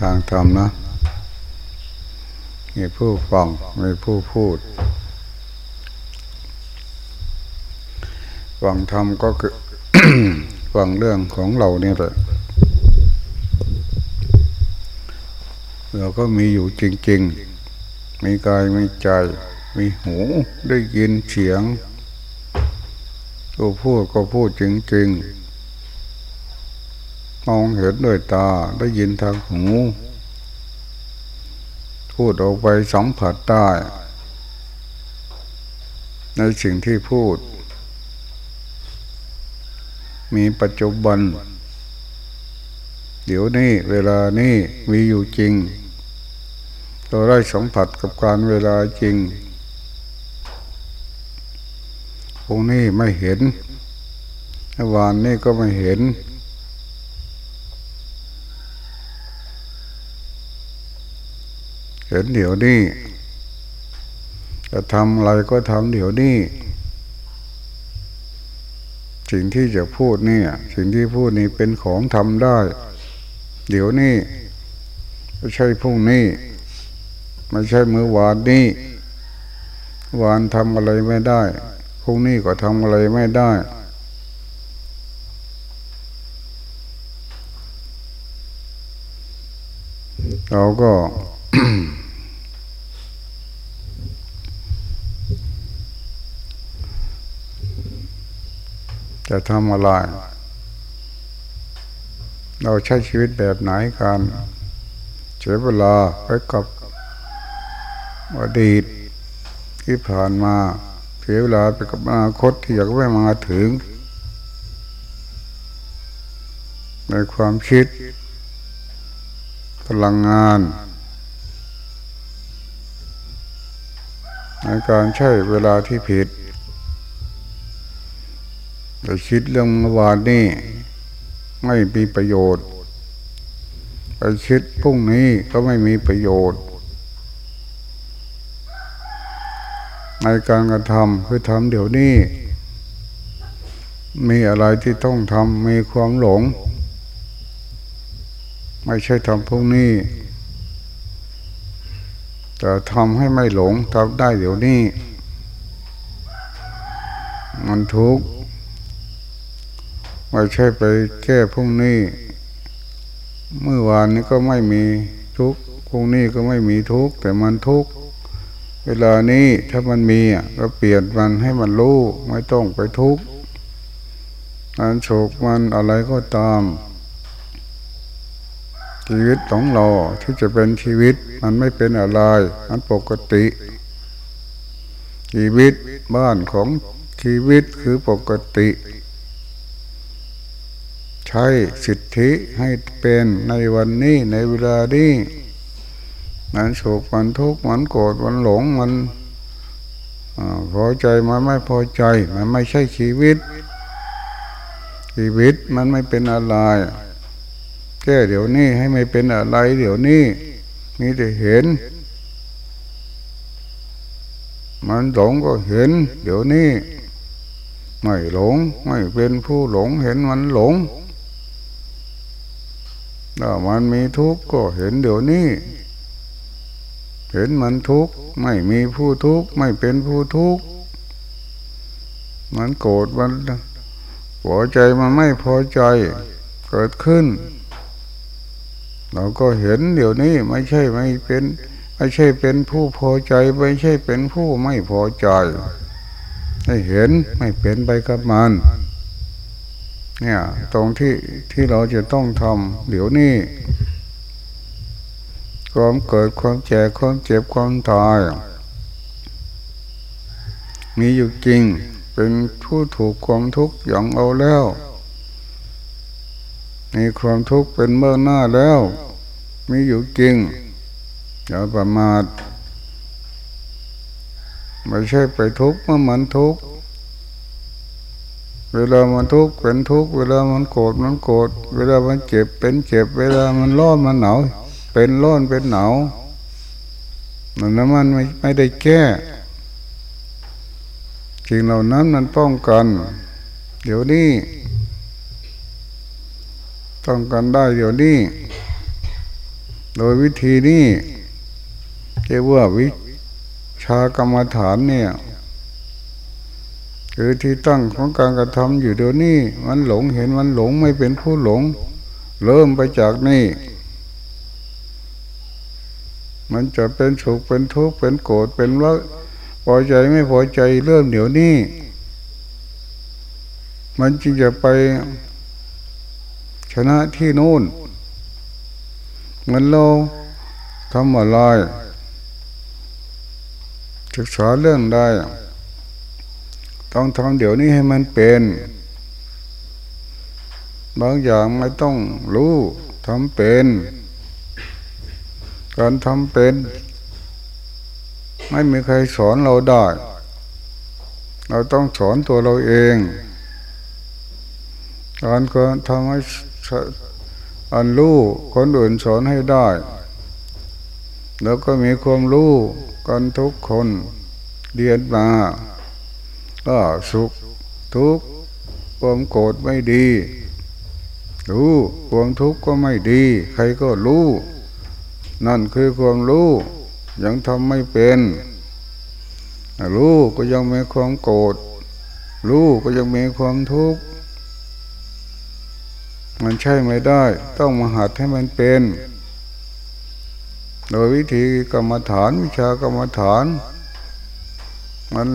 ทางธรรมนะมีผู้ฟังมีผู้พูด ฟังธรรมก็คือฟังเรื่องของเราเนี่ยแหละเราก็มีอยู่จริง ๆ มีกายมีใจ มีหูได้ยินเสียงตัวพูดก็พูดจริง ๆ มองเห็นด้วยตาได้ยินทางหูพูดออกไปสัมผัสได้ ในสิ่งที่พูด มีปัจจุบัน เดี๋ยวนี้เวลานี้มีอยู่จริง เราได้สัมผัสกับการเวลาจริงพวกนี้ไม่เห็นวานนี้ก็ไม่เห็น ห็นเดี๋ยวนี้จะทำอะไรก็ทำเดี๋ยวนี้สิ่งที่จะพูดนี่สิ่งที่พูดนี่เป็นของทำได้ เดี๋ยวนี้ไม่ใช่พรุ่งนี้ ไม่ใช่เมื่อวานนี้วานทำอะไรไม่ได้พรุ่งนี้ก็ทำอะไรไม่ได้ เราก็ จะทำอะไร เราใช้ชีวิตแบบไหนกันเสียเวลาไปกับอดีตที่ผ่านมาเสียเวลาไปกับอนาคตที่อยากไม่มาถึง ในความคิด พลังงานในการใช้เวลาที่ผิด ไปคิดเรื่องเมื่อวานนี่ไม่มีประโยชน์ไปคิดพรุ่งนี้ก็ไม่มีประโยชน์ ในการกระทำคือทำเดี๋ยวนี้ มีอะไรที่ต้องทำมีความหลง ไม่ใช่ทำพวกนี้แต่ทำให้ไม่หลงทำได้เดี๋ยวนี้ มันทุกข์ ไม่ใช่ไปแก้พรุ่งนี้ เมื่อวานนี้ก็ไม่มีทุกพรุ่งนี้ก็ไม่มีทุกแต่มันทุกเวลานี้ถ้ามันมีก็เปลี่ยนมันให้มันรู้ไม่ต้องไปทุกข์มันโศกมันอะไรก็ตาม ชีวิตของเราที่จะเป็นชีวิตมันไม่เป็นอะไรมันปกติ ชีวิตบ้านของชีวิตคือปกติ ช้สิทธิให้เป็นในวันนี้ในเวลานี้มันสุขมันทุกข์มันโกรธมันหลงมันอพอใจมันไม่พอใจมันไม่ใช่ชีวิต ชีวิตมันไม่เป็นอะไรแก้เดี๋ยวนี้ให้ไม่เป็นอะไร เดี๋ยวนี้นี่จะเห็น มันหลงก็เห็น เดี๋ยวนี้ไม่หลง ไม่เป็นผู้หลงเห็นมันหลง ถ้ามันมีทุกข์ก็เห็นเดี๋ยวนี้ เห็นมันทุกข์ไม่มีผู้ทุกข์ไม่เป็นผู้ทุกข์มันโกรธมันพอใจมันไม่พอใจเกิดขึ้น เราก็เห็นเดี๋ยวนี้ไม่ใช่ไม่เป็นไม่ใช่เป็นผู้พอใจ ไม่ใช่เป็นผู้ไม่พอใจ ให้เห็นไม่เป็นไปกับมัน เนี่ยตรงที่ที่เราจะต้องทำเดี๋ยวนี้ความเกิดความแก่ความเจ็บความตายมีอยู่จริงเป็นผู้ถูกความทุกข์ย่างเอาแล้วมีความทุกข์เป็นเมื่อหน้าแล้ว มีอยู่จริงอย่าประมาทไม่ใช่ไปทุกข์เมื่อมันทุกข์ เวลามันทุกข์เป็นทุกข์เวลามันโกรธมันโกรธเวลามันเจ็บเป็นเจ็บ เวลามันร้อนมันหนาวเป็นร้อนเป็นหนาวมันน้ำมันไม่ไม่ได้แก้จริงเหล่านั้นมันป้องกัน เดี๋ยวนี้ต้องกันได้เดี๋ยวนี้โดยวิธีนี้เรียกว่าวิชากรรมฐานเนี่ย คือที่ตั้งของการกระทำอยู่เดี๋ยวนี้มันหลงเห็นมันหลงไม่เป็นผู้หลง เริ่มไปจากนี่มันจะเป็นสุขเป็นทุกข์เป็นโกรธเป็นว่าพอใจไม่พอใจเริ่มเดี๋ยวนี้ มันจึงจะไปชนะที่นู่นเงินเราทำอะไรศึกษาเรื่องได้ ต้องทำเดี๋ยวนี้ให้มันเป็นบางอย่างไม่ต้องรู้ทำเป็น การทำเป็น ไม่มีใครสอนเราได้ เราต้องสอนตัวเราเองการก็ทำให้อันรู้คนอื่นสอนให้ได้ แล้วก็มีความรู้กันทุกคนเรียนมา ก็สุขทุกข์ความโกรธไม่ดี รู้ความทุกข์ก็ไม่ดี ใครก็รู้ นั่นคือความรู้ยังทำไม่เป็นรู้ก็ยังมีความโกรธรู้ก็ยังมีความทุกข์มันใช่ไม่ได้ ต้องมาหัดให้มันเป็น โดยวิธีกรรมฐานวิชากรรมฐาน มัน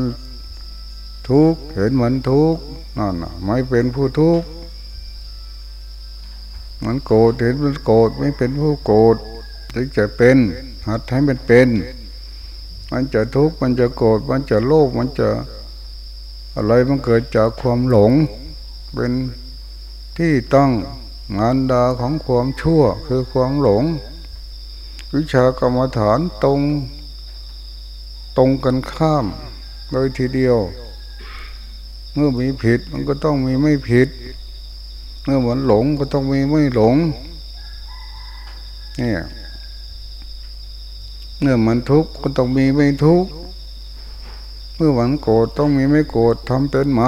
ทุกข์เห็นมันทุกข์นั่นไม่เป็นผู้ทุกข์มันโกรธเห็นมันโกรธไม่เป็นผู้โกรธจึงจะเป็นหัดให้มันเป็น มันจะทุกข์มันจะโกรธมันจะโลภมันจะอะไรมันเกิดจากความหลง เป็นที่ต้องงานดาของความชั่วคือความหลง วิชากรรมฐานตรง ตรงกันข้าม โดยทีเดียว มื่อมีผิดมันก็ต้องมีไม่ผิด เมื่อมันหลงก็ต้องมีไม่หลงเนี่ยเมื่อมันทุกข์ก็ต้องมีไม่ทุกข์เมื่อมันโกรธต้องมีไม่โกรธทำเป็นไหม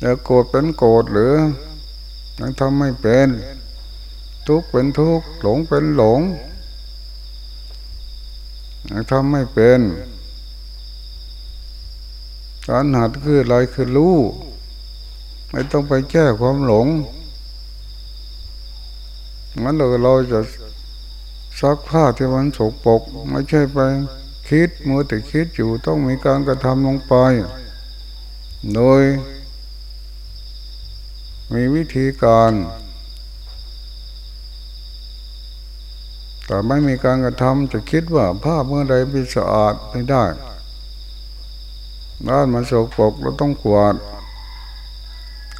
แล้วโกรธเป็นโกรธหรือยังทำไม่เป็น ทุกข์เป็นทุกข์หลงเป็นหลงยังทำไม่เป็น การหัดคืออะไรคือรู้ไม่ต้องไปแก้ความหลงงั้นเราเราจะซักผ้าที่มันสกปกไม่ใช่ไปคิดมัวแต่คิดอยู่ต้องมีการกระทำลงไป โดย มีวิธีการ แต่ไม่มีการกระทำจะคิดว่าผ้าเมื่อใดเป็นสะอาดไม่ได้ บ้านมันสกปรกเราต้องกวาด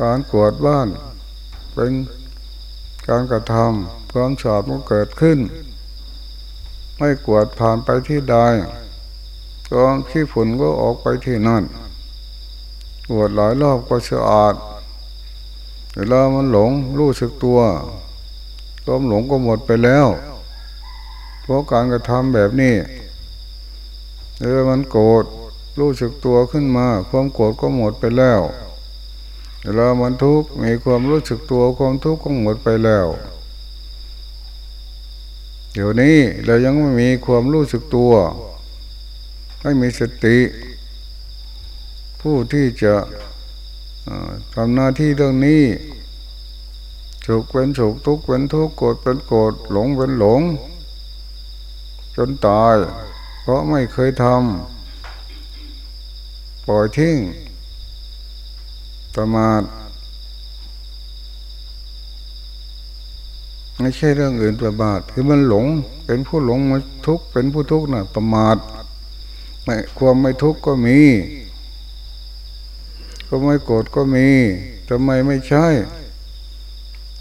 การกวาดบ้านเป็นการกระทำความสะอาดมันเกิดขึ้น ไม่กวาดผ่านไปที่ใดก็ขี้ฝุ่นก็ออกไปที่นั่นกวดหลายรอบก็สะอาดเวลามันหลงรู้สึกตัวความหลงก็หมดไปแล้วเพราะการกระทำแบบนี้เวลามันโกรธ รู้สึกตัวขึ้นมา ความโกรธก็หมดไปแล้วเวลามันทุกข์มีความรู้สึกตัวความทุกข์ก็หมดไปแล้วเดี๋ยวนี้เรายังไม่มีความรู้สึกตัว ไม่มีสติ ผู้ที่จะทำหน้าที่เรื่องนี้สุขเป็นสุขทุกข์เป็นทุกข์โกรธเป็นโกรธหลงเป็นหลง จนตาย เพราะไม่เคยทำ ปล่อยทิ้งประมาทไม่ใช่เรื่องอื่นประมาทคือมันหลง เป็นผู้หลงมาทุกข์เป็นผู้ทุกข์น่ะประมาทไม่ความไม่ทุกข์ก็มีก็ไม่โกรธก็มีทำไมไม่ใช่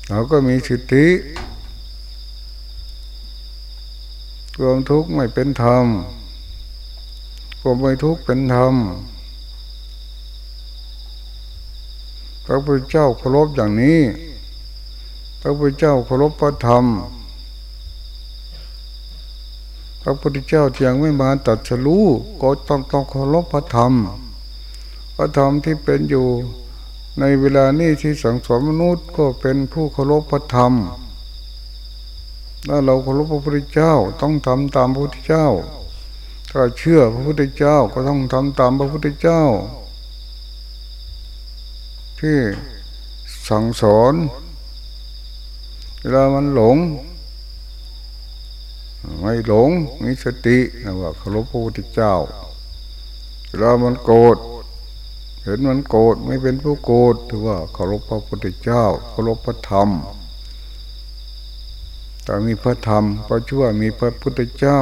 เราก็มีสิทธิความทุกข์ไม่เป็นธรรมความไม่ทุกข์เป็นธรรม พระพุทธเจ้าเคารพอย่างนี้ พระพุทธเจ้าเคารพพระธรรม พระพุทธเจ้าที่ยังไม่มาตัดสรู้ก็ต้องต้องเคารพพระธรรม พระธรรมที่เป็นอยู่ในเวลานี้ที่สังสมมนุษย์ก็เป็นผู้เคารพพระธรรมถ้าเราเคารพพระพุทธเจ้าต้องทำตามพระพุทธเจ้า ถ้าเชื่อพระพุทธเจ้าก็ต้องทำตามพระพุทธเจ้า ที่สั่งสอนเวลามันหลง ไม่หลงมีสตินะว่าเคารพพระพุทธเจ้าเวลามันโกรธเห็นมันโกรธไม่เป็นผู้โกรธถือว่าเคารพพระพุทธเจ้าเคารพพระธรรมแต่มีพระธรรมพระชั่วมีพระพุทธเจ้า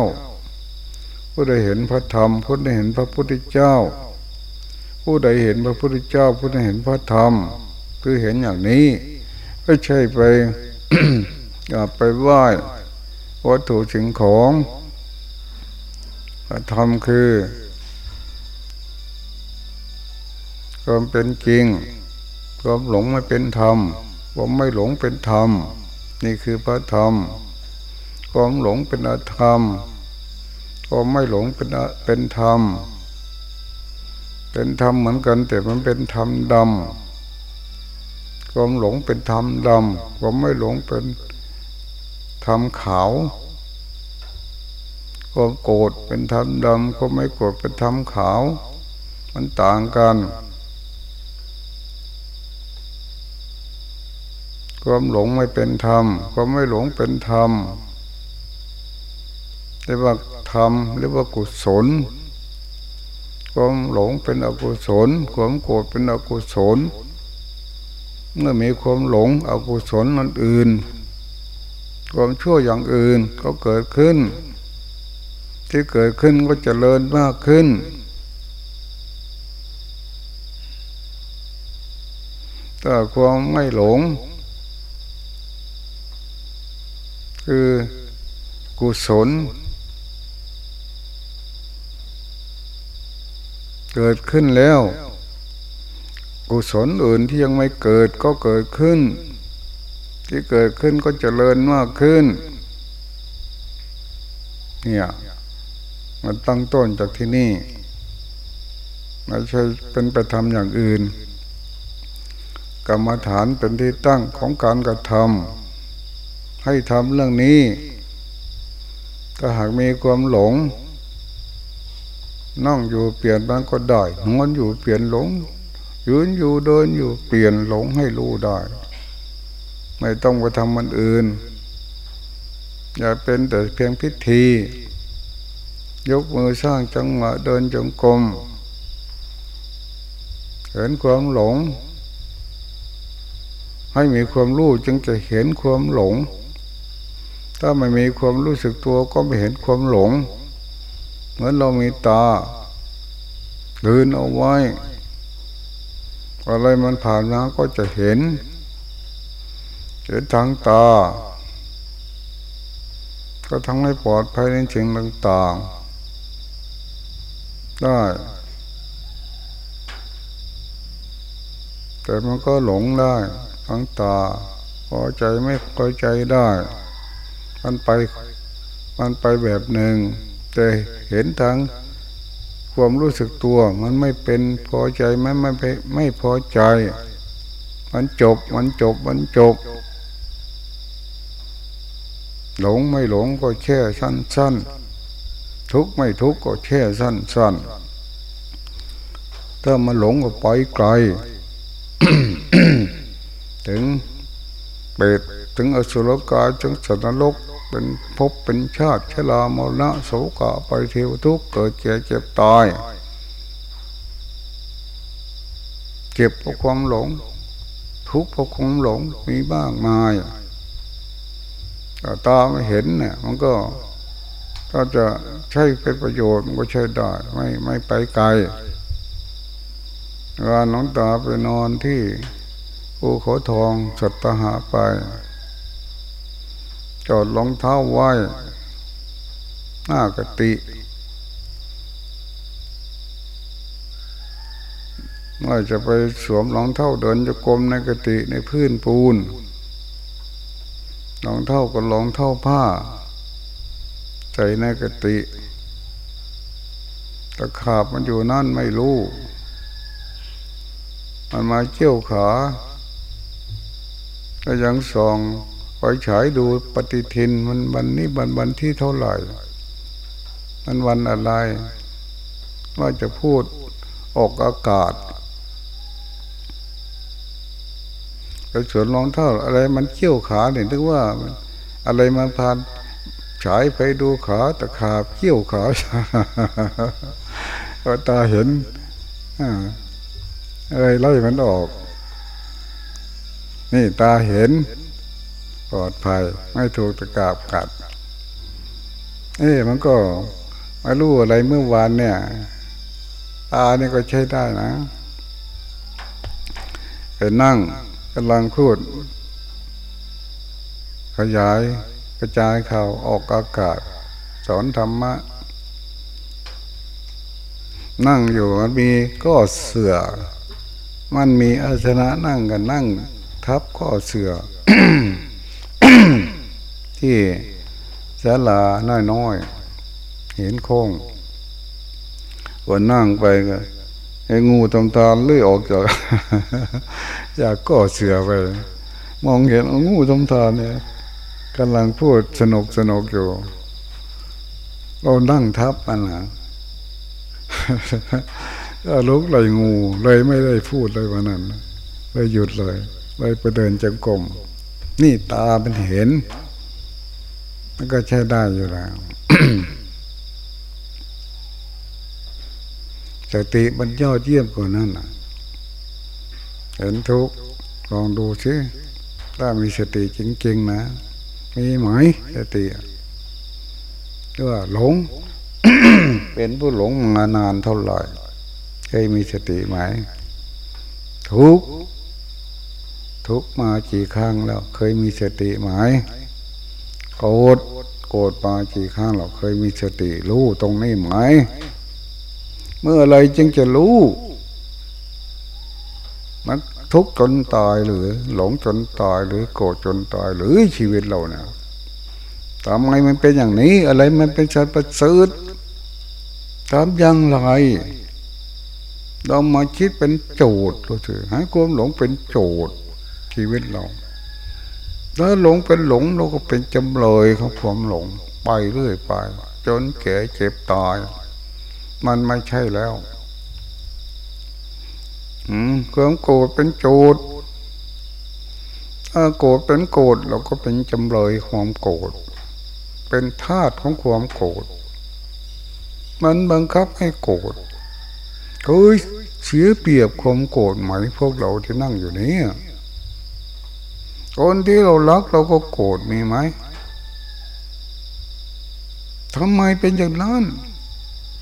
ผู้ใดเห็นพระธรรมผู้ใดเห็นพระพุทธเจ้า ผู้ใดเห็นพระพุทธเจ้า ผู้ใดเห็นพระธรรมคือเห็นอย่างนี้ไม่ใช่ไปไปไหว้วัตถุสิ่งของพระธรรมคือความเป็นจริงความหลงไม่เป็นธรรมความไม่หลงเป็นธรรม นี่คือพระธรรมความหลงเป็นอธรรมความไม่หลงเป็นเป็นธรรม เป็นธรรมเหมือนกัน แต่มันเป็นธรรมดำความหลงเป็นธรรมดำความไม่หลงเป็นธรรมขาวความโกรธเป็นธรรมดำความไม่โกรธเป็นธรรมขาว มันต่างกันความหลงไม่เป็นธรรม ความไม่หลงเป็นธรรมเรียกว่าธรรมเรียกว่ากุศล ความหลงเป็นอกุศล ความโกรธเป็นอกุศล เมื่อมีความหลงอกุศลนั่นอื่น ความชั่วอย่างอื่นก็เกิดขึ้น ที่เกิดขึ้นก็จเจริญมากขึ้น แต่ความไม่หลง คือกุศล เกิดขึ้นแล้ว กุศลอื่นที่ยังไม่เกิดก็เกิดขึ้น ที่เกิดขึ้นก็เจริญมากขึ้น เนี่ยมันตั้งต้นจากที่นี่ไม่ใช่เป็นไปทำอย่างอื่น กรรมฐานเป็นที่ตั้งของการกระทำให้ทำเรื่องนี้ ถ้าหากมีความหลง นั่งอยู่เปลี่ยนมันก็ได้นอนอยู่เปลี่ยนหลง ยืนอยู่เดินอยู่เปลี่ยนหลงให้รู้ได้ ไม่ต้องไปทำมันอื่น อย่าเป็นแต่เพียงพิธี ยกมือสร้างจังหวะเดินจงกรมเห็นความหลง ให้มีความรู้จึงจะเห็นความหลง ถ้าไม่มีความรู้สึกตัวก็ไม่เห็นความหลง เหมือนเรามีตาลืนเอาไว้ อะไรมันผ่านมาก็จะเห็น เห็นทางตา ก็ทั้งให้ปลอดภัยในสิ่งต่างๆ ได้ แต่มันก็หลงได้ทั้งตาพอใจไม่พอใจได้ มันไป มันไปแบบหนึ่ง แต่เห็นทางความรู้สึกตัว มันไม่เป็นพอใจมันไม่ไม่ไม่พอใจ มันจบมันจบมันจบ หลงไม่หลงก็แค่สั้นสั้นทุกไม่ทุกก็แค่สั้นสั้นถ้ามันหลงก็ไปไกล ถึงเปรตถึงอสุรกายถึงสัตว์นรก เป็นภพเป็นชาติชรามรณะโศกะไปเทวทุกเกิดเจ็บเจ็บตายเก็บเพราะความหลง ทุกข์เพราะความหลงมีบ้างมายตาไม่เห็นเนี่ยมันก็ถ้าจะใช้เป็นประโยชน์มันก็ใช้ได้ไม่ไม่ไปไกลเวลาน้องตาไปนอนที่ภูเขาทองสัตหาไป จอดรองเท้าไว้ หน้ากติเมื่จะไปสวมรองเท้าเดินจะกลมในกติในพื้นปูนรองเท้าก็รองเท้าผ้า ใจในกติตะขาบมันอยู่นั่นไม่รู้ มันมาเกี่ยวขาก็ยังส่อง ไปฉายดูปฏิทินมันวันนี้วันวันที่เท่าไหร่ มันวันอะไร ว่าจะพูดออกอากาศไปสวนรองเท่าอะไรมันเขี้ยวขาเนี่ยถึงว่าอะไรมาผ่านฉายไปดูขาตะขาบเขี้ยวขาก็ตาเห็นอะไรไล่มันออก นี่ตาเห็น ปลอดภัย ไม่ถูกตะกาบกัด เอ๊มันก็ไม่รู้อะไรเมื่อวานเนี่ยตาเนี่ยก็ใช้ได้นะไปนั่งกำลังพูด ขยายกระจายข่าวออกอากาศ สอนธรรมะ นั่งอยู่มันมีก็เสือ มันมีอาสนะนั่งกันนั่ง ทับก็เสือ ที่ศาลาน้อยๆเห็นโค้งวันนั่งไปก็ไอ้งูตำตาเลื่อยออกจากจากก่อเสือไป มองเห็นงูตำตาเนี่ยกำลังพูดสนุกสนุกอยู่ เรานั่งทับมันนะก็ลุกเลยงูเลยไม่ได้พูดเลยวันนั้นเลยหยุดเลยเลยไปเดินจังกรมนี่ตาเป็นเห็น มันก็ใช้ได้อยู่แล้วสติมันยอดเยี่ยมกว่านั้นเห็นทุกลองดูสิถ้ามีสติจริงๆนะ มีไหมสติก็หลง เป็นผู้หลงมานานเท่าไหร่เคยมีสติไหม ทุกทุกมากี่ครั้งแล้ว เคยมีสติไหม โกรธโกรธมากี่ครั้งเราเคยมีสติรู้ตรงนี้ไหม เมื่อไรจึงจะรู้มันทุกข์จนตายหรือ หลงจนตายหรือโกรธจนตายหรือชีวิตเราเนี่ยทำไมมันเป็นอย่างนี้ อะไรมันเป็นชันประเสริฐทำอย่างไรเรามาคิดเป็นโจทย์เราถือให้ความหลงเป็นโจทย์ชีวิตเรา ถ้าหลงเป็นหลงเราก็เป็นจำเลยของความหลง ไปเรื่อยไป จนแก่เจ็บตาย มันไม่ใช่แล้วความโกรธเป็นโจทย์ถ้าโกรธเป็นโกรธเราก็เป็นจำเลยความโกรธเป็นทาสของความโกรธมันบังคับให้โกรธเฮ้ยเสียเปรียบความโกรธไหมพวกเราที่นั่งอยู่นี้ คนที่เรารักเราก็โกรธมีไหมทำไมเป็นอย่างนั้น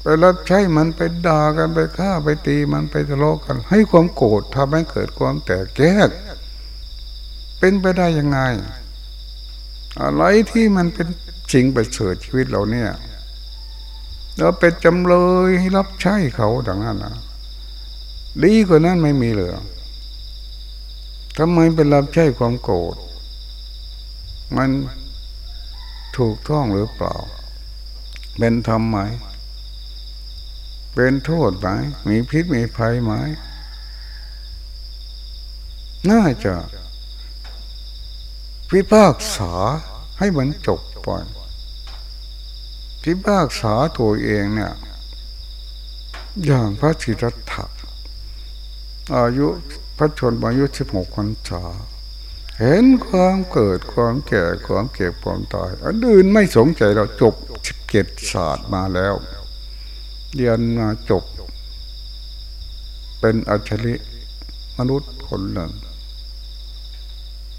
ไปรับใช้มันไปด่ากันไปฆ่าไปตีมันไปทะเลาะกัน ให้ความโกรธทำให้เกิดความแตกแยกเป็นไปได้ยังไง อะไรที่มันเป็นจริงไปเสริฐชีวิตเราเนี่ยเราเป็นจำเลยให้รับใช้เขาดังนั้นนะดีกว่านั้นไม่มีเลย ทำไมเป็นรับใช้ความโกรธ มันถูกต้องหรือเปล่า เป็นธรรมไหม เป็นโทษไหม มีพิษมีภัยไหม น่าจะพิพากษาให้มันจบไปพิพากษาตัวเองเนี่ย อย่างพระสิทธัตถะอายุ ระชนอายุสิบหกคนษาเห็นความเกิดความแก่ความเก็บความตายอันอื่นไม่สนใจเราจบสิบเจ็ดศาสตร์มาแล้ว เรียนมาจบ เป็นอัจฉริมนุษย์คนหนึ่ง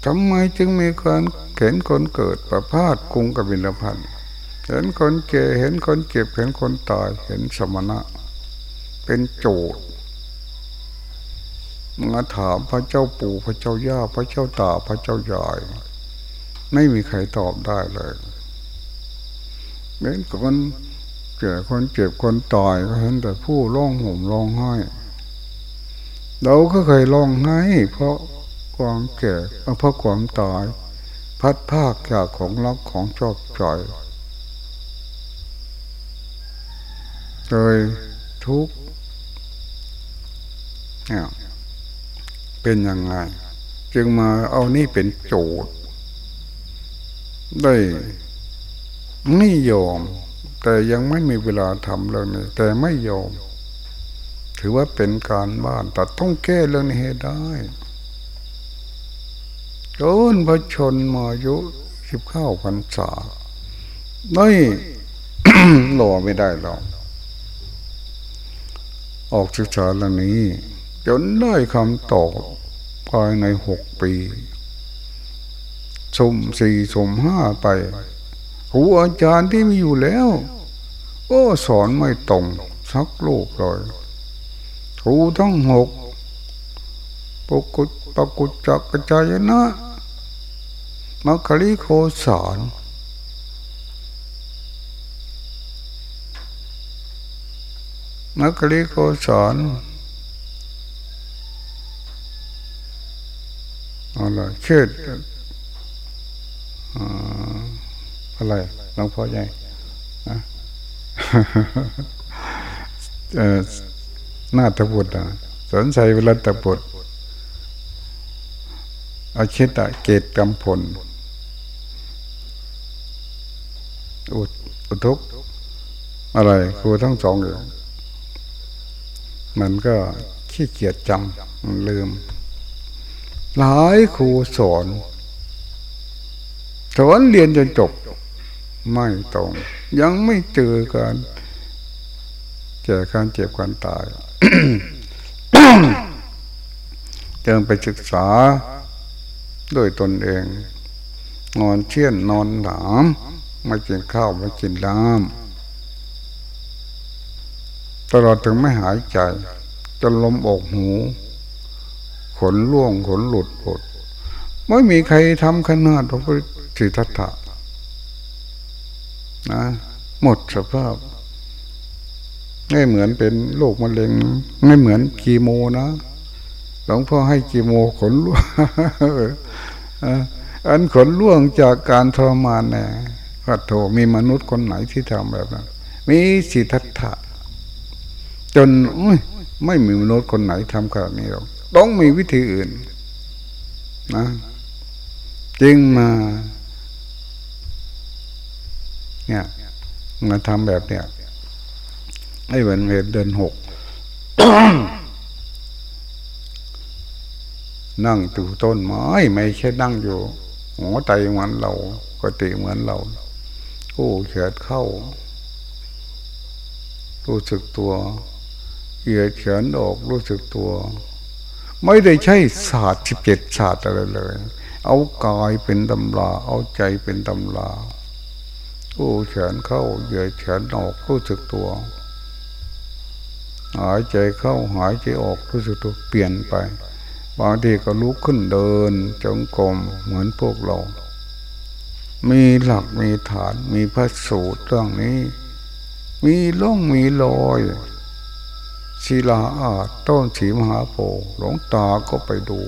ทำไมจึงมีการเห็นคนเกิดประพาสกรุงกับบินพันธ์เห็นคนเก่เห็นคนเก็บเห็นคนตายเห็นสมณะ เป็นโจทย์ มาถามพระเจ้าปู่พระเจ้าย่าพระเจ้าตาพระเจ้ายาย ไม่มีใครตอบได้เลยเหมือนคนแก่คนเจ็บคนตายก็เห็นแต่ผู้ร้องห่มร้องไห้เราก็เคยร้องไห้ เพราะความแก่เพราะความตาย พัดภาคจากของรักของชอบใจเลยทุกข์เนี่ย เป็นยังไง จึงมาเอานี่เป็นโจทย์ ได้ไม่ยอม แต่ยังไม่มีเวลาทำเรื่องนี้แต่ไม่ยอม ถือว่าเป็นการบ้านแต่ต้องแก้เรื่องนี้ให้ได้จนพระชนมายุสิบเข้าพันษาไม่หล่อไม่ได้หรอกออกศึกษาเรื่องนี้ จนได้คำตอบภายในหกปีสมสี่สมห้าไปครูอาจารย์ที่มีอยู่แล้ว ก็สอนไม่ตรงสักลูกเลยครูทั้งหกปกุปกุจจักจายนะมัคคลิโคสอนมัคคลิโคสอน อะไรเชิดอะไรหลวงพ่อใหญ่หน้าตะบุตรสนใจเวลาตะบุตรอาชิตะเกตกำพล อุอุทุกอะไรครูทั้งสองอยู่มันก็ขี้เกียจจำลืม หลายครูสอนสอนเรียนจนจบ ไม่ตรง ยังไม่เจอการแก่การเจ็บการตายจึงไปศึกษาด้วยตนเอง นอนเชี่ยนนอนหนามไม่กินข้าวไม่กินน้ำตลอดถึงไม่หายใจจนลมอกหู ขนล่วงขนหลุดหมดไม่มีใครทำขนาดพระพุทธสิทธัตถะนะหมดสภาพ ไม่เหมือนเป็นโรคมะเร็ง ไม่เหมือนกีโมนะหลวงพ่อให้กีโมขนล่วงอันขนล่วงจากการทรมานเนี่ยว่าโถมีมนุษย์คนไหนที่ทำแบบนั้น มีสิทธัตถะจนไม่มีมนุษย์คนไหนทำขนาดนี้หรอก ต้องมีวิธีอื่นนะจึงมา เนี่ยมาทำแบบเนี้ยให้เหมือนเดินหกนั่งตู่ต้นไม้ไม่ใช่นั่งอยู่หัวใจเหมือนเรากติเหมือนเราโอ้เขียดเข้า รู้สึกตัวเหยียดเขียนออกรู้สึกตัว ไม่ได้ใช่ศาสตร์สิบเจ็ดศาสตร์อะไรเลย เอากายเป็นตำราเอาใจเป็นตำราโอ้เขียนเข้าเหยียดเขียนออกรู้สึกตัว หายใจเข้าหายใจออกรู้สึกตัวเปลี่ยนไปบางทีก็ลุกขึ้นเดินจงกรมเหมือนพวกเรา มีหลักมีฐานมีพระสูตรเรื่องนี้ มีล่องมีลอย ศิลาอาต้นสีมหาโพธิ์หลวงตาก็ไปดู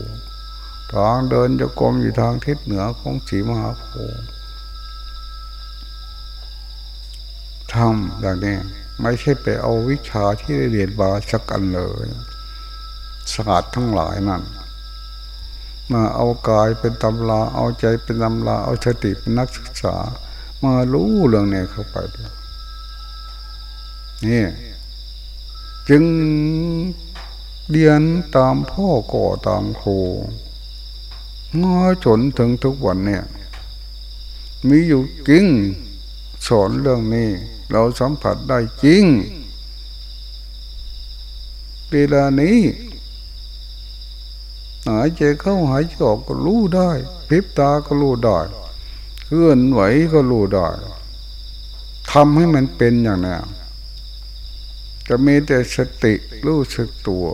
ทางเดินจะกรมอยู่ทางทิศเหนือของสีมหาโพธิ์ทำอย่างนี้ไม่ใช่ไปเอาวิชาที่ได้เรียนมาสักอันเลยศาสตร์ทั้งหลายนั่น มาเอากายเป็นตำราเอาใจเป็นตำราเอาสติเป็นนักศึกษา มารู้เรื่องนี้เข้าไปนี่ จึงเรียนตามพ่อก่อตามครูมาจนถึงทุกวันเนี่ย มีอยู่จริงสอนเรื่องนี้ เราสัมผัสได้จริงเวลานี้หายใจเข้าหายใจออกก็รู้ได้พิบตาก็รู้ได้เคลื่อนไหวก็รู้ได้ทำให้มันเป็นอย่างนี้ จะมีแต่สติรู้สึกตัว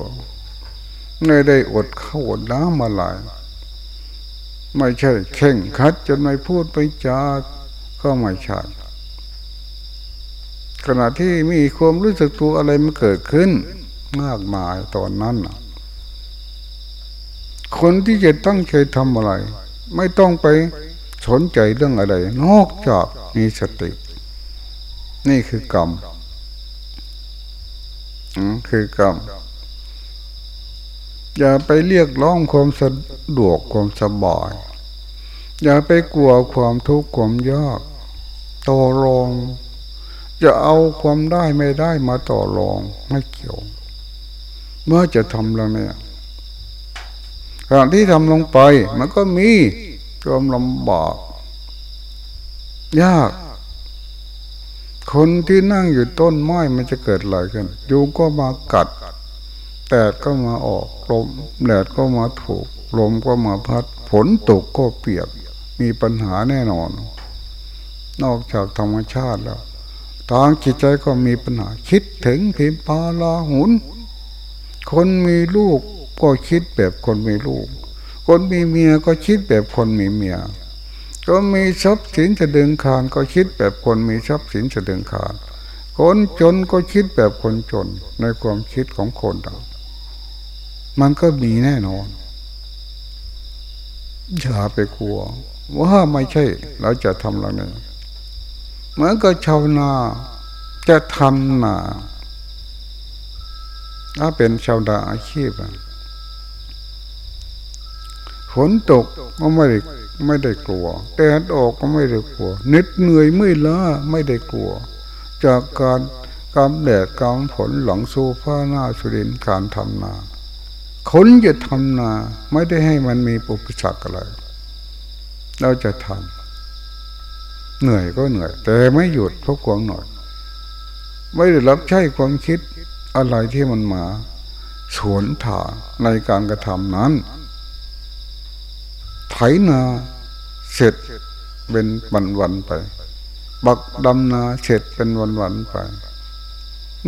ไม่ได้อดข้าวอดน้ำอะไรไม่ใช่เข่งคัดจนไม่พูดไปจากก็ไม่ใช่ขณะที่มีความรู้สึกตัวอะไรมันเกิดขึ้น มากมายตอนนั้นคนที่จะตั้งใจทำอะไร ไม่ต้องไปสนใจเรื่องอะไร นอกจากมีสติ นี่คือกรรม คือกรรมอย่าไปเรียกร้องความสะดวกความสบายอย่าไปกลัวความทุกข์ความยากต่อรองจะเอาความได้ไม่ได้มาต่อรองไม่เกี่ยว เมื่อจะทำแล้วเนี่ยขณะที่ทำลงไป มันก็มีความลำบากยาก คนที่นั่งอยู่ต้นไม้มันจะเกิดอะไรกันยุงก็มากัดแดดก็มาออกลมแดดก็มาถูก ลมก็มาพัดฝนตกก็เปียก มีปัญหาแน่นอน นอกจากธรรมชาติแล้วทางจิตใจก็มีปัญหา คิดถึงพิมพาลาหุน คนมีลูกก็คิดแบบคนมีลูก คนมีเมียก็คิดแบบคนมีเมีย ก็มีทรัพย์สินจะดึงคานก็คิดแบบคนมีทรัพย์สินจะดึงคานคนจนก็คิดแบบคนจนในความคิดของคนต่ามันก็มีแน่นอนอย่าไปกลัว ว่าไม่ใช่ เราจะทำอะไรเนี่ยเหมือนกับชาวนาจะทำนาถ้าเป็นชาวนาอาชีพฝนตกก็ไม่ได้ ไม่ได้กลัวแดดออกก็ไม่ได้กลัวนิดเหนื่อยไม่ล้าไม่ได้กลัว จากการกำแดดกำฝนหลังสู้ผ้าหน้าสุรินการทำนาคนจะทำนา ไม่ได้ให้มันมีปุปสักอะไร เราจะทำเหนื่อยก็เหนื่อย แต่ไม่หยุดเพราะกวงหน่อย ไม่ได้รับใช้ความคิดอะไรที่มันมา สวนถาในการกระทำนั้น ไถนาเสร็จเป็นวันวันไป บักดำนาเสร็จเป็นวันวันไป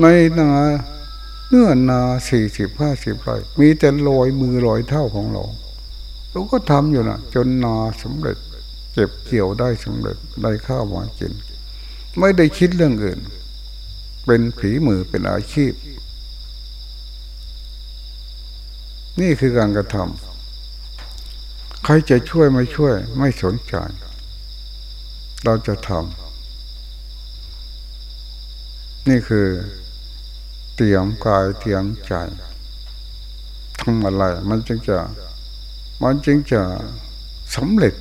ในนาเนื้อนาสี่สิบห้าสิบไร่มีแต่ลอยมือลอยเท่าของเราเราก็ทำอยู่นะจนนาสำเร็จ เก็บเกี่ยวได้สำเร็จได้ข้าวมากิน ไม่ได้คิดเรื่องอื่น เป็นผีมือเป็นอาชีพ นี่คือการกระทำ ใครจะช่วยไม่ช่วย ไม่สนใจ เราจะทำนี่คือ เตรียมกายเตรียมใจทำอะไร มันจึงจะ มันจึงจะสำเร็จ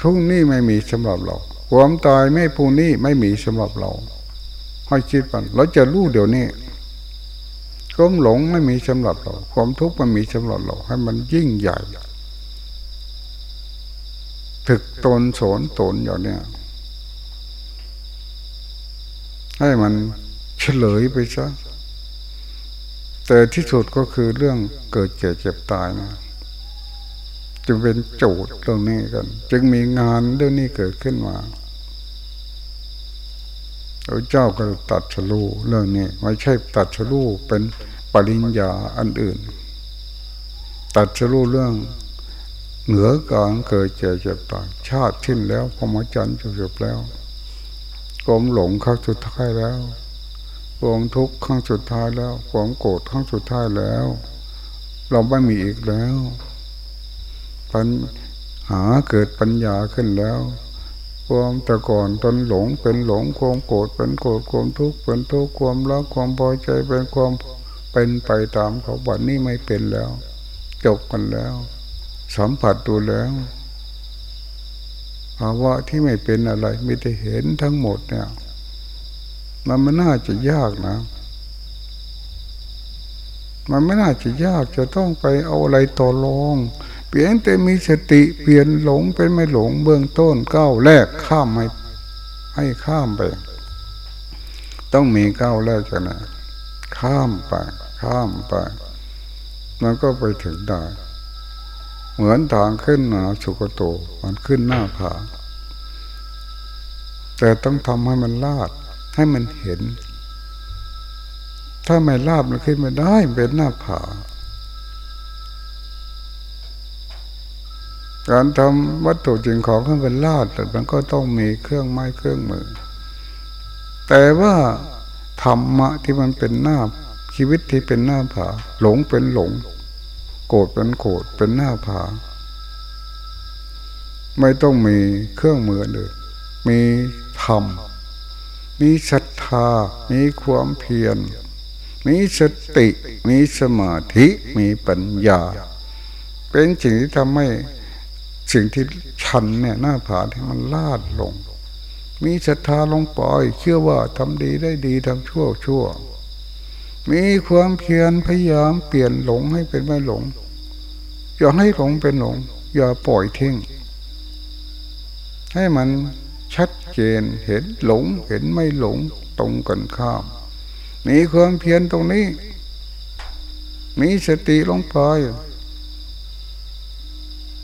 ทุกนี้ไม่มีสำหรับเรา ความตายไม่พูนี้ไม่มีสำหรับเราให้คิดปันเราจะรู้เดี๋ยวนี้ ความหลงไม่มีสำหรับเรา ความทุกข์มันมีสำหรับเรา ให้มันยิ่งใหญ่ถึกตนสนตนอย่างเนี้ยให้มันเฉลยไปซะแต่ที่สุดก็คือเรื่องเกิดเจ็บเจ็บตายนะจึงเป็นโจทย์เรื่องนี้กัน จึงมีงานเรื่องนี้เกิดขึ้นมา พระเจ้าก็ตัดสลูเรื่องนี้ไม่ใช่ตัดสลูเป็นปริญญาอันอื่น ตัดสลูเรื่องเหนือการเกิดเจ็บเจ็บตายชาติทิ้นแล้วพรหมจรรย์จบแล้วความหลงครั้งสุดท้ายแล้วความทุกข์ครั้งสุดท้ายแล้วความโกรธครั้งสุดท้ายแล้ว เราไม่มีอีกแล้วปัญหาเกิดปัญญาขึ้นแล้ว ความแต่ก่อนตนหลงเป็นหลงความโกรธเป็นโกรธความทุกข์เป็นทุกข์ความรักความพอใจเป็นความเป็นไปตามเขาวันนี้ไม่เป็นแล้ว จบกันแล้ว สัมผัสดูแล้วภาวะที่ไม่เป็นอะไรไม่ได้เห็นทั้งหมดเนี่ย มันไม่น่าจะยากนะ มันไม่น่าจะยากจะต้องไปเอาอะไรต่อรอง เปลี่ยนแต่มีสติเปลี่ยนหลงเป็นไม่หลงเบื้องต้นก้าวแรกข้ามให้ให้ข้ามไป ต้องมีก้าวแรกกันนะข้ามไป ข้ามไป มันก็ไปถึงได้เหมือนทางขึ้นมาสุกโต มันขึ้นหน้าผาแต่ต้องทำให้มันลาด ให้มันเห็น ถ้าไม่ลาดมันขึ้นไม่ได้เป็นหน้าผา การทำวัตถุจริงของให้มันลาดมันก็ต้องมีเครื่องไม้เครื่องมือ แต่ว่าธรรมะที่มันเป็นหน้าชีวิตที่เป็นหน้าผา หลงเป็นหลง โกรธเป็นโกรธเป็นหน้าผา ไม่ต้องมีเครื่องมือเลยมีธรรมมีศรัทธา มีความเพียร มีสติ มีสมาธิ มีปัญญา เป็นสิ่งที่ทำให้ สิ่งที่ชันเนี่ยหน้าผาที่มันลาดลง มีศรัทธาลงปล่อยเชื่อว่าทำดีได้ดีทำชั่วชั่ว มีความเพียรพยายามเปลี่ยนหลงให้เป็นไม่หลง อย่าให้หลงเป็นหลง อย่าปล่อยทิ้งให้มันชัดเจนเห็นหลงเห็นไม่หลงตรงกันข้าม มีความเพียรตรงนี้ มีสติลงไป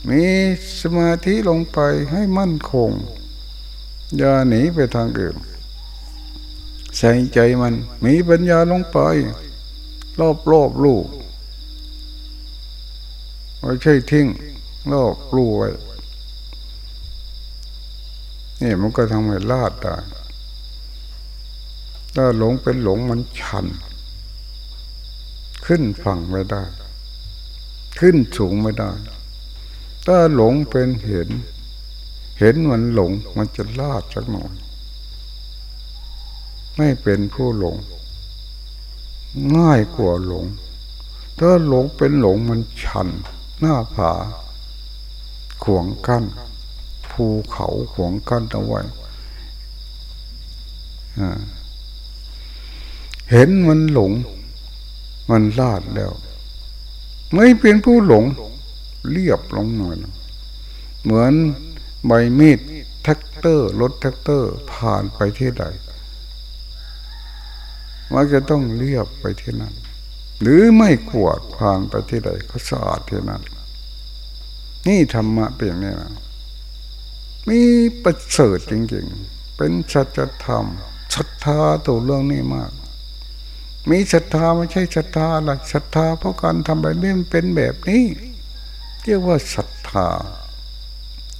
มีสมาธิลงไปให้มั่นคง อย่าหนีไปทางอื่นใส่ใจมัน มีปัญญาลงไป รอบรอบลูกไม่ใช่ทิ้งรอบลูไว้นี่มันก็ทำให้ลาดได้ถ้าหลงเป็นหลงมันชัน ขึ้นฝั่งไม่ได้ ขึ้นสูงไม่ได้ ถ้าหลงเป็นเห็น เห็นมันหลงมันจะลาดสักหน่อยไม่เป็นผู้หลง ง่ายกว่าหลง ถ้าหลงเป็นหลงมันชัน หน้าผาขวางกั้น ภูเขาขวางกั้นเอาไว้เห็นมันหลง มันลาดแล้ว ไม่เป็นผู้หลง เรียบลงหน่อย เหมือนใบมีดแท็กเตอร์รถแท็กเตอร์ผ่านไปที่ใดมันจะต้องเรียบไปที่นั่น หรือไม้กวาดผ่านไปที่ใดก็สะอาดที่นั่น นี่ธรรมะเป็นนี่นะมีประเสริฐจริงๆ เป็นชัจธรรมศรัทธาตัวเรื่องนี้มาก มีศรัทธาไม่ใช่ศรัทธาหลักศรัทธาเพราะการทำแบบนี้เป็นแบบนี้ เรียกว่าศรัทธา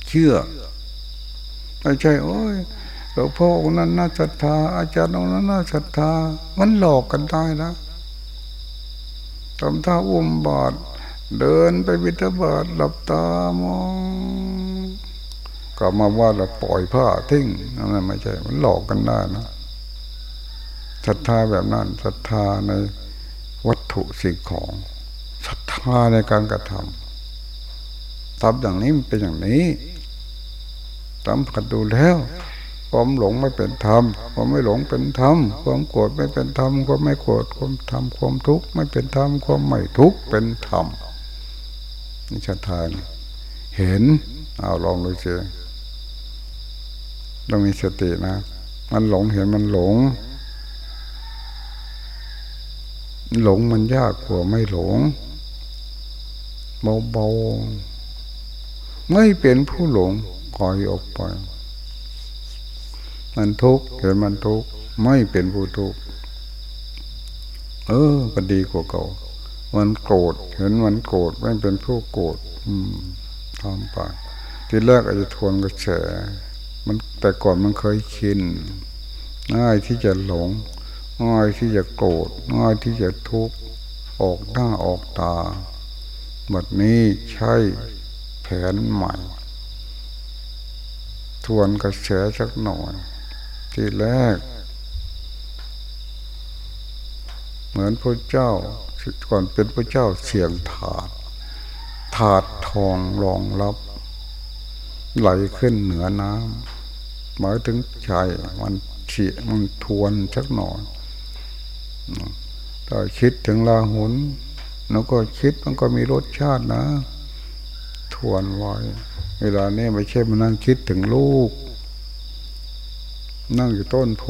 เชื่อไม่ใช่โอ้ยหลวงพ่อองค์นั้นน่าศรัทธา อาจารย์องค์นั้นน่าศรัทธา มันหลอกกันได้นะทำท่าอุ้มบาดเดินไปวิทบาทหลับตามองก็มาว่าเราปล่อยผ้าทิ้งนั่นไม่ใช่ มันหลอกกันได้นะศรัทธาแบบนั้นศรัทธาในวัตถุสิ่งของศรัทธาในการกระทำ ทำอย่างนี้มันเป็นอย่างนี้ทำกันดูแล้วความหลงไม่เป็นธรรมความไม่หลงเป็นธรรมความโกรธไม่เป็นธรรมความไม่โกรธความธรรมความทุกข์ไม่เป็นธรรมความไม่ทุกข์เป็นธรรมนี่ชัดทานเห็นเอาลองดูสิต้องมีสตินะ มันหลงเห็นมันหลง หลงมันยากกว่าไม่หลงเบาๆ ไม่เป็นผู้หลงคอยออกไป มันทุกข์เห็นมันทุกข์ไม่เป็นผู้ทุกข์เออก็ดีกว่าเก่า มันโกรธเห็นมันโกรธไม่เป็นผู้โกรธอืมทำไปทีแรกอาจจะทวนกระแสมันแต่ก่อนมันเคยชินง่ายที่จะหลงง่ายที่จะโกรธง่ายที่จะทุกข์ออกหน้าออกตาหมดนี้ใช่ แผนใหม่ ทวนกระแสสักหน่อย ที่แรก เหมือนพระเจ้าก่อนเป็นพระเจ้าเสียงถาด ถาดทองรองรับ ไหลขึ้นเหนือน้ำหมายถึงใจมันเฉียมันทวนสักหน่อยถ้าคิดถึงลาหุนแล้วก็คิดมันก็มีรสชาตินะ ทวนไว้ เวลานี้ไม่ใช่มานั่งคิดถึงลูก นั่งอยู่ต้นโพ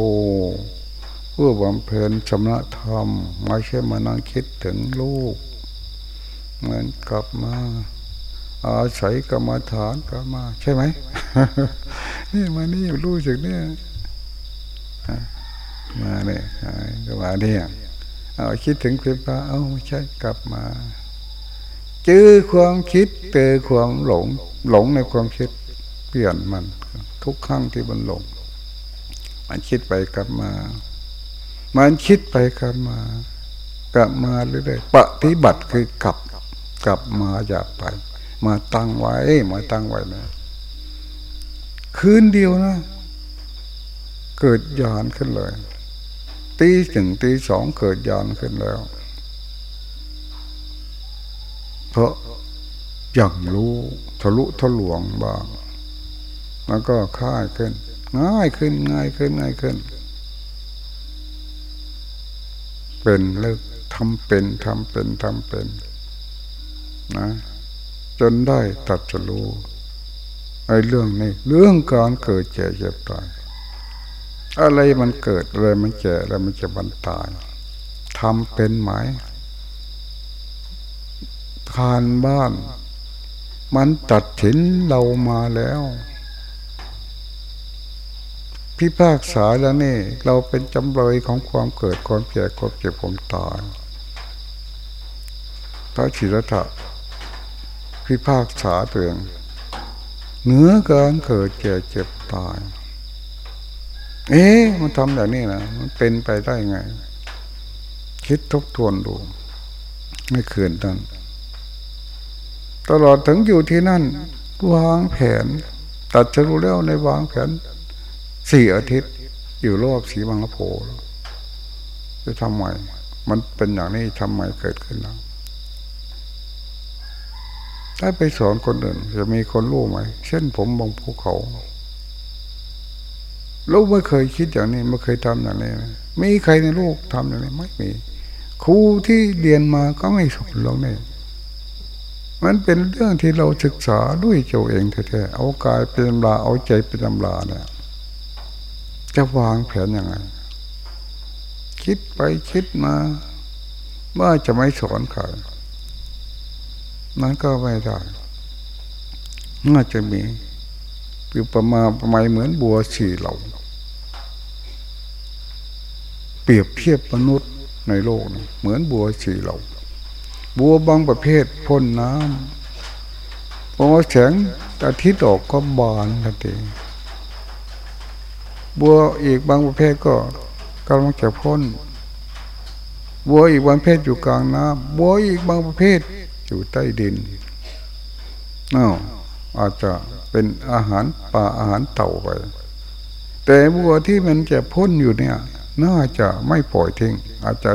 เพื่อบำเพ็ญชำระธรรมไม่ใช่มานั่งคิดถึงลูก เหมือนกลับมาอาศัยกรรมฐานกลับมา ใช่ไหมนี่มานี่รู้สึกเนี่ยมาเนี่ยก็มาเนี่ยเอาคิดถึงคลิปว่าเอาไม่ใช่กลับมา เจอความคิดเจอความหลง หลงในความคิด เปลี่ยนมัน ทุกครั้งที่มันหลง มันคิดไปกลับมา มันคิดไปกลับมากลับมาเรื่อยๆปฏิบัติคือกลับกลับมาอยาไป มาตั้งไว้มาตั้งไว้นะ คืนเดียวนะ เกิดยานขึ้นเลยตีหนึ่งตีสองเกิดยานขึ้นแล้ว เพราะอย่างรู้ทะลุทะลวงบางแล้วก็ค่ายขึ้น ง่ายขึ้นง่ายขึ้นง่ายขึ้น เป็นเลิกทำเป็นทำเป็นทำเป็น นะ จนได้ตัดจะรู้ไอ้เรื่องนี้เรื่องการเกิดเจ็บเจ็บตายอะไรมันเกิดอะไรมันเจ็บอะไรมันจะบันตายทำเป็นไหม ทานบ้าน มันตัดสินเรามาแล้วพิพากษาแล้วนี่ เราเป็นจำเลยของความเกิดความแก่ความเจ็บความตายพระชิรธะพิพากษาตัวเองเหนือการเกิดแก่เจ็บตาย เอ๊ะมันทำแบบนี้นะมันเป็นไปได้ไง คิดทบทวนดูไม่เขื่อนนั้น ตลอดถึงอยู่ที่นั่น วางแผน ตัดจรู้แล้วในวางแผนสี่อาทิตย์ อยู่รอบสีบังกะโพจะทำไมมันเป็นอย่างนี้ทำไมเกิดขึ้นแล้วถ้าไปสอนคนอื่น จะมีคนรู้ไหม เช่นผมบางภูเขาลูกไม่เคยคิดอย่างนี้ไม่เคยทำอย่างนี้มีใครในโลกทำอย่างนี้ไม่มี ครูที่เรียนมาก็ไม่สอนเราเนี่ย มันเป็นเรื่องที่เราศึกษาด้วยเจ้าเองแท้ๆเอากายเป็นตำราเอาใจเป็นตำราเนี่ยจะวางแผนยังไง คิดไปคิดมา ว่าจะไม่สอนใครนั้นก็ไม่ได้น่าจะมีคือประมาณประมาณเหมือนบัวสีเหล่าเปรียบเทียบมนุษย์ในโลกนะเหมือนบัวสีเหล่า บัวบางประเภทพ่นน้ำพอแสงอาทิตย์ออกก็บานทันทีบัวอีกบางประเภทก็กำลังจะพ่นบัวอีกบางประเภทอยู่กลางน้ำบัวอีกบางประเภทอยู่ใต้ดินน่าวอาจจะเป็นอาหารป่าอาหารเต่าไป แต่บัวที่มันจะพ่นอยู่เนี่ย น่าจะไม่ปล่อยทิ้งอาจจะ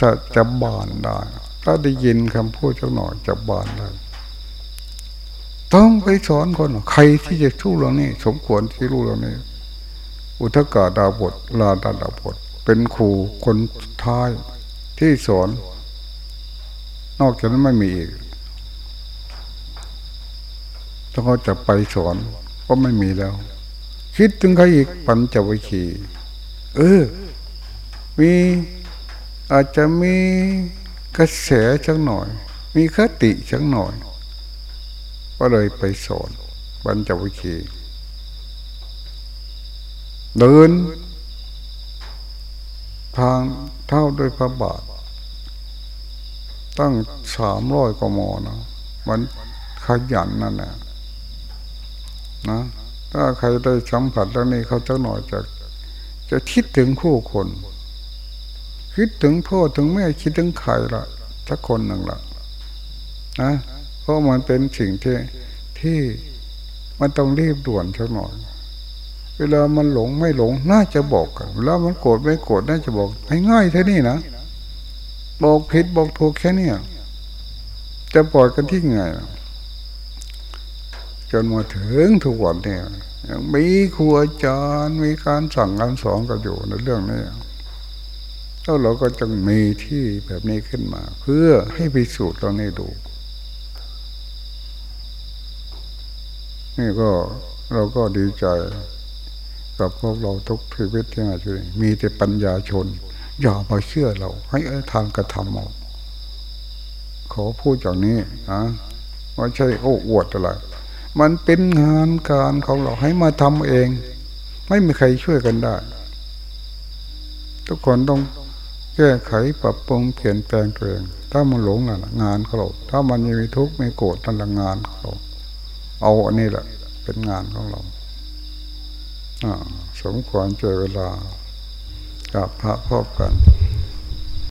จะจะบานได้ ถ้าได้ยินคำพูดเจักหน่อยจะบานได้ ต้องไปสอนคน ใครที่จะชู้เรื่องนี้ สมควรที่รู้เรื่องนี้ อุทกาดาบทลาดาดาบทเป็นครูคนท้ายที่สอน นอกจากนั้นไม่มีอีกถ้าเขาจะไปสอนก็ไม่มีแล้ว คิดถึงใครอีกปัญจวิคี เออ มี อาจจะมีกระแสชักหน่อย มีคติชักหน่อย ก็เลยไปสอนปัญจวิคีเดิน ทางเท่าด้วยพระบาท ตั้งสามร้อยกมนะมันขยันนั่นแหละนะถ้าใครได้สัมผัสแล้วนี่เขาจะหน่อยจะจะคิดถึงผู้คน คิดถึงพ่อถึงแม่คิดถึงใครละสักคนหนึ่งละนะเพราะมันเป็นสิ่งที่ที่มันต้องรีบด่วนสักหน่อย เวลามันหลงไม่หลงน่าจะบอกกันเวลามันโกรธไม่โกรธน่าจะบอกง่ายๆแค่นี้นะบอกผิดบอกถูกแค่นี้จะปล่อยกันที่ไงจนมาถึงทุกวันเนี่ยมีครูอาจารย์มีการสั่งการสอนกันอยู่ในเรื่องนี้ แล้วเราก็จะมีที่แบบนี้ขึ้นมา เพื่อให้พิสูจน์ตรงนี้ดู นี่ก็เราก็ดีใจ กับพวกเราทุกชีวิตที่มาช่วยมีแต่ปัญญาชน อย่ามาเชื่อเรา ให้ทางกระทำเอาขอพูดอย่างนี้นะว่าใช่โอ้อวดอะไรมันเป็นงานการของเราให้มาทำเอง ไม่มีใครช่วยกันได้ ทุกคนต้อง แก้ไขปรับปรุงเปลี่ยนแปลงตัวเองถ้ามันหลงน่ะงานของเราถ้ามันมีทุกข์มีโกรธนั่นละงานของเราเอาอันนี้แหละ เป็นงานของเราสมควรเจอเวลากับพระพบกัน